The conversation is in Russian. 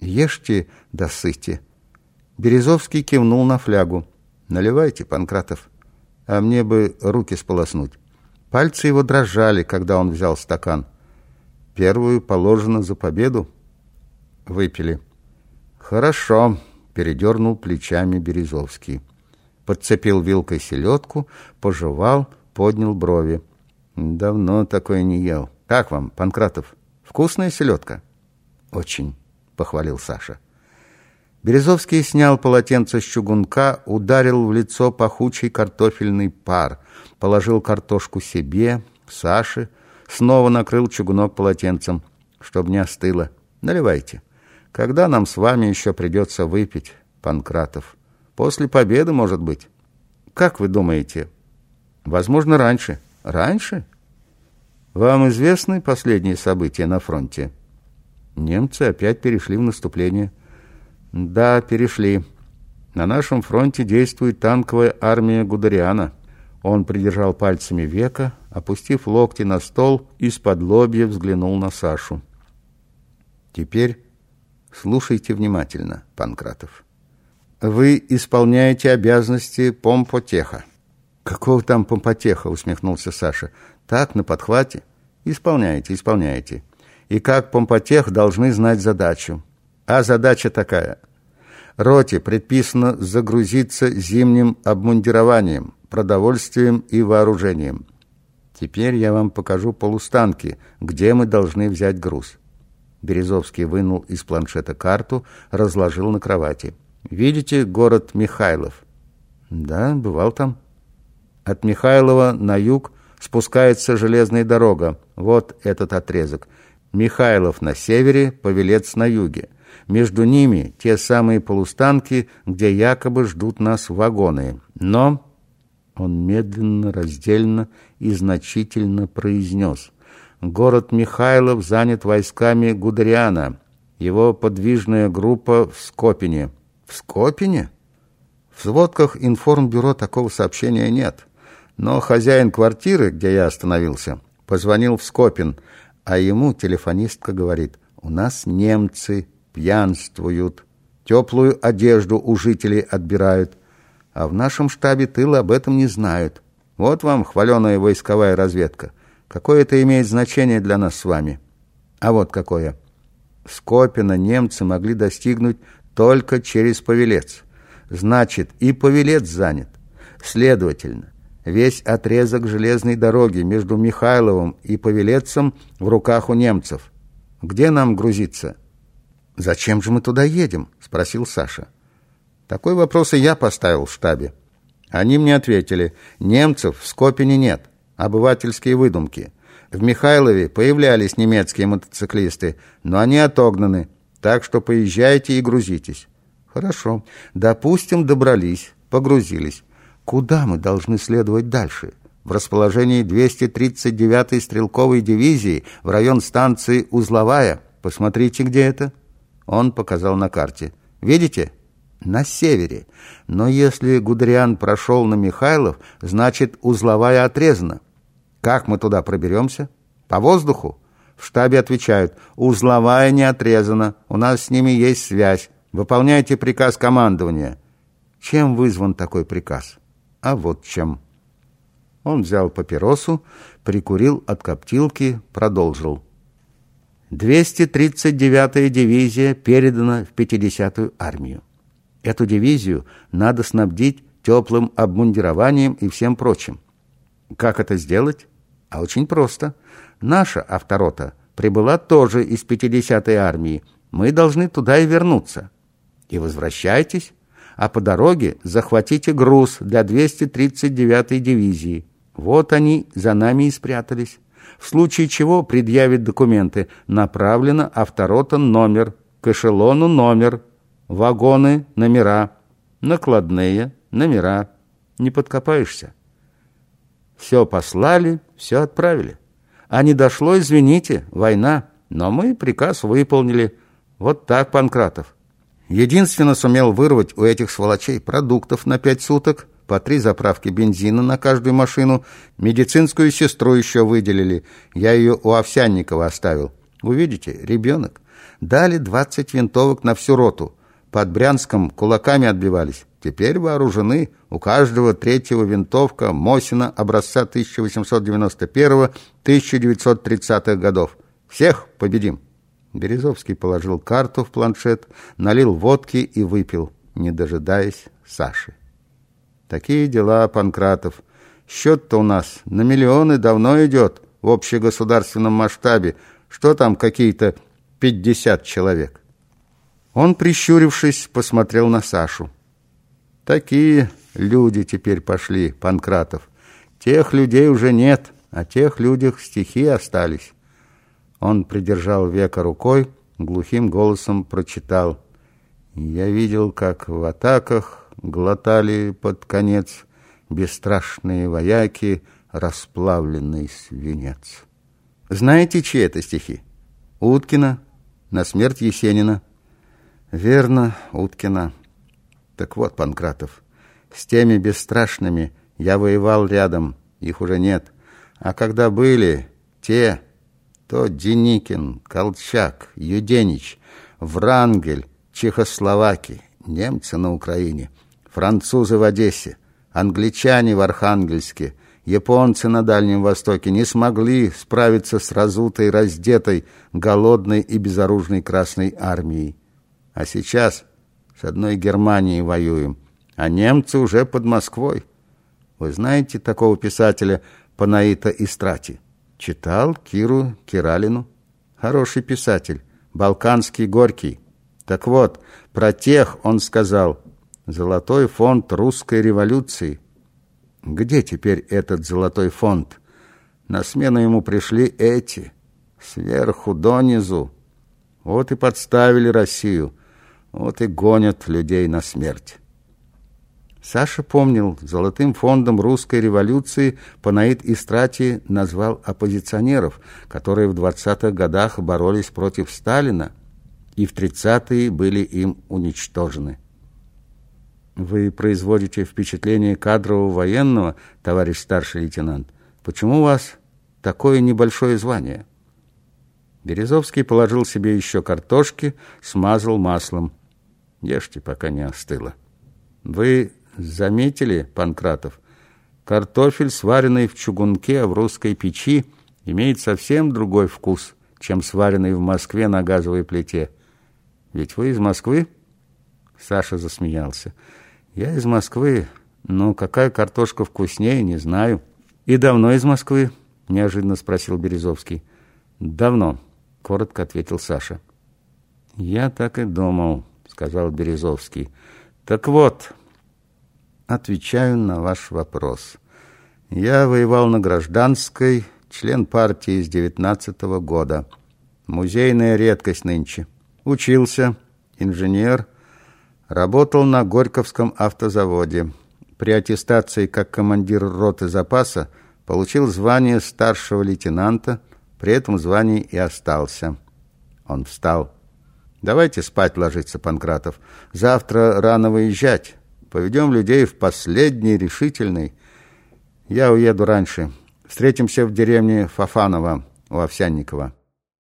Ешьте да сыте. Березовский кивнул на флягу. Наливайте, Панкратов. А мне бы руки сполоснуть. Пальцы его дрожали, когда он взял стакан. Первую положено за победу. Выпили. Хорошо, передернул плечами Березовский. Подцепил вилкой селедку, пожевал, поднял брови. Давно такое не ел. Как вам, Панкратов? Вкусная селедка? Очень, похвалил Саша. Березовский снял полотенце с чугунка, ударил в лицо пахучий картофельный пар, положил картошку себе, Саше, снова накрыл чугунок полотенцем, чтобы не остыло. Наливайте. Когда нам с вами еще придется выпить, Панкратов? После победы, может быть? Как вы думаете? Возможно, раньше. Раньше? Вам известны последние события на фронте? Немцы опять перешли в наступление. Да, перешли. На нашем фронте действует танковая армия Гудериана. Он придержал пальцами века, опустив локти на стол, из-под лобья взглянул на Сашу. Теперь слушайте внимательно, Панкратов. Вы исполняете обязанности помпотеха. Какого там помпотеха, усмехнулся Саша. Так, на подхвате. Исполняете, исполняете. И как помпотех должны знать задачу. А задача такая. Роте предписано загрузиться зимним обмундированием, продовольствием и вооружением. Теперь я вам покажу полустанки, где мы должны взять груз. Березовский вынул из планшета карту, разложил на кровати. Видите город Михайлов? Да, бывал там. От Михайлова на юг спускается железная дорога. Вот этот отрезок. Михайлов на севере, Павелец на юге. Между ними те самые полустанки, где якобы ждут нас вагоны. Но он медленно, раздельно и значительно произнес. Город Михайлов занят войсками Гудериана. Его подвижная группа в Скопине. В Скопине? В сводках информбюро такого сообщения нет. Но хозяин квартиры, где я остановился, позвонил в Скопин, а ему телефонистка говорит, у нас немцы пьянствуют, теплую одежду у жителей отбирают, а в нашем штабе тыла об этом не знают. Вот вам хваленая войсковая разведка. Какое это имеет значение для нас с вами? А вот какое. Скопина немцы могли достигнуть только через Павелец. Значит, и Павелец занят. Следовательно, весь отрезок железной дороги между Михайловым и Павелецем в руках у немцев. Где нам грузиться? «Зачем же мы туда едем?» — спросил Саша. Такой вопрос и я поставил в штабе. Они мне ответили, немцев в Скопине нет, обывательские выдумки. В Михайлове появлялись немецкие мотоциклисты, но они отогнаны, так что поезжайте и грузитесь. Хорошо, допустим, добрались, погрузились. Куда мы должны следовать дальше? В расположении 239-й стрелковой дивизии в район станции Узловая. Посмотрите, где это. Он показал на карте. Видите? На севере. Но если Гудериан прошел на Михайлов, значит, Узловая отрезана. Как мы туда проберемся? По воздуху? В штабе отвечают, узловая не отрезана, у нас с ними есть связь. Выполняйте приказ командования. Чем вызван такой приказ? А вот чем. Он взял папиросу, прикурил от коптилки, продолжил. 239-я дивизия передана в 50-ю армию. Эту дивизию надо снабдить теплым обмундированием и всем прочим. Как это сделать? А очень просто. Наша авторота прибыла тоже из 50-й армии. Мы должны туда и вернуться. И возвращайтесь, а по дороге захватите груз для 239-й дивизии. Вот они за нами и спрятались. В случае чего предъявит документы. Направлено авторота номер, к эшелону номер, вагоны номера, накладные номера. Не подкопаешься. Все послали, все отправили. А не дошло, извините, война. Но мы приказ выполнили. Вот так, Панкратов. Единственно сумел вырвать у этих сволочей продуктов на пять суток, по три заправки бензина на каждую машину, медицинскую сестру еще выделили. Я ее у Овсянникова оставил. Увидите, ребенок. Дали 20 винтовок на всю роту. Под Брянском кулаками отбивались. Теперь вооружены. У каждого третьего винтовка Мосина образца 1891-1930 годов. Всех победим. Березовский положил карту в планшет, налил водки и выпил, не дожидаясь Саши. Такие дела, Панкратов. Счет-то у нас на миллионы давно идет в общегосударственном масштабе. Что там какие-то пятьдесят человек? Он, прищурившись, посмотрел на Сашу. Такие люди теперь пошли, Панкратов. Тех людей уже нет, а тех людях стихи остались. Он придержал века рукой, глухим голосом прочитал. Я видел, как в атаках глотали под конец бесстрашные вояки расплавленный свинец. Знаете, чьи это стихи? Уткина, на смерть Есенина. Верно, Уткина. Так вот, Панкратов, с теми бесстрашными я воевал рядом, их уже нет. А когда были те, то Деникин, Колчак, Юденич, Врангель, Чехословаки, немцы на Украине, французы в Одессе, англичане в Архангельске, японцы на Дальнем Востоке не смогли справиться с разутой, раздетой, голодной и безоружной Красной Армией. А сейчас с одной Германией воюем, а немцы уже под Москвой. Вы знаете такого писателя Панаита Истрати? Читал Киру Киралину. Хороший писатель, балканский Горький. Так вот, про тех он сказал «Золотой фонд русской революции». Где теперь этот золотой фонд? На смену ему пришли эти, сверху донизу. Вот и подставили Россию, вот и гонят людей на смерть. Саша помнил, золотым фондом русской революции Панаид Истрати назвал оппозиционеров, которые в 20-х годах боролись против Сталина и в 30-е были им уничтожены. Вы производите впечатление кадрового военного, товарищ старший лейтенант. Почему у вас такое небольшое звание? Березовский положил себе еще картошки, смазал маслом. Ешьте, пока не остыло. Вы Заметили, Панкратов? Картофель, сваренный в чугунке в русской печи, имеет совсем другой вкус, чем сваренный в Москве на газовой плите. Ведь вы из Москвы? Саша засмеялся. Я из Москвы, но какая картошка вкуснее, не знаю. И давно из Москвы? Неожиданно спросил Березовский. Давно, коротко ответил Саша. Я так и думал, сказал Березовский. Так вот, Отвечаю на ваш вопрос. Я воевал на гражданской, член партии с девятнадцатого года. Музейная редкость нынче. Учился, инженер, работал на Горьковском автозаводе. При аттестации как командир роты запаса получил звание старшего лейтенанта, при этом звании и остался. Он встал. «Давайте спать ложиться, Панкратов. Завтра рано выезжать». Поведем людей в последний решительный. Я уеду раньше. Встретимся в деревне Фафаново у Овсянникова.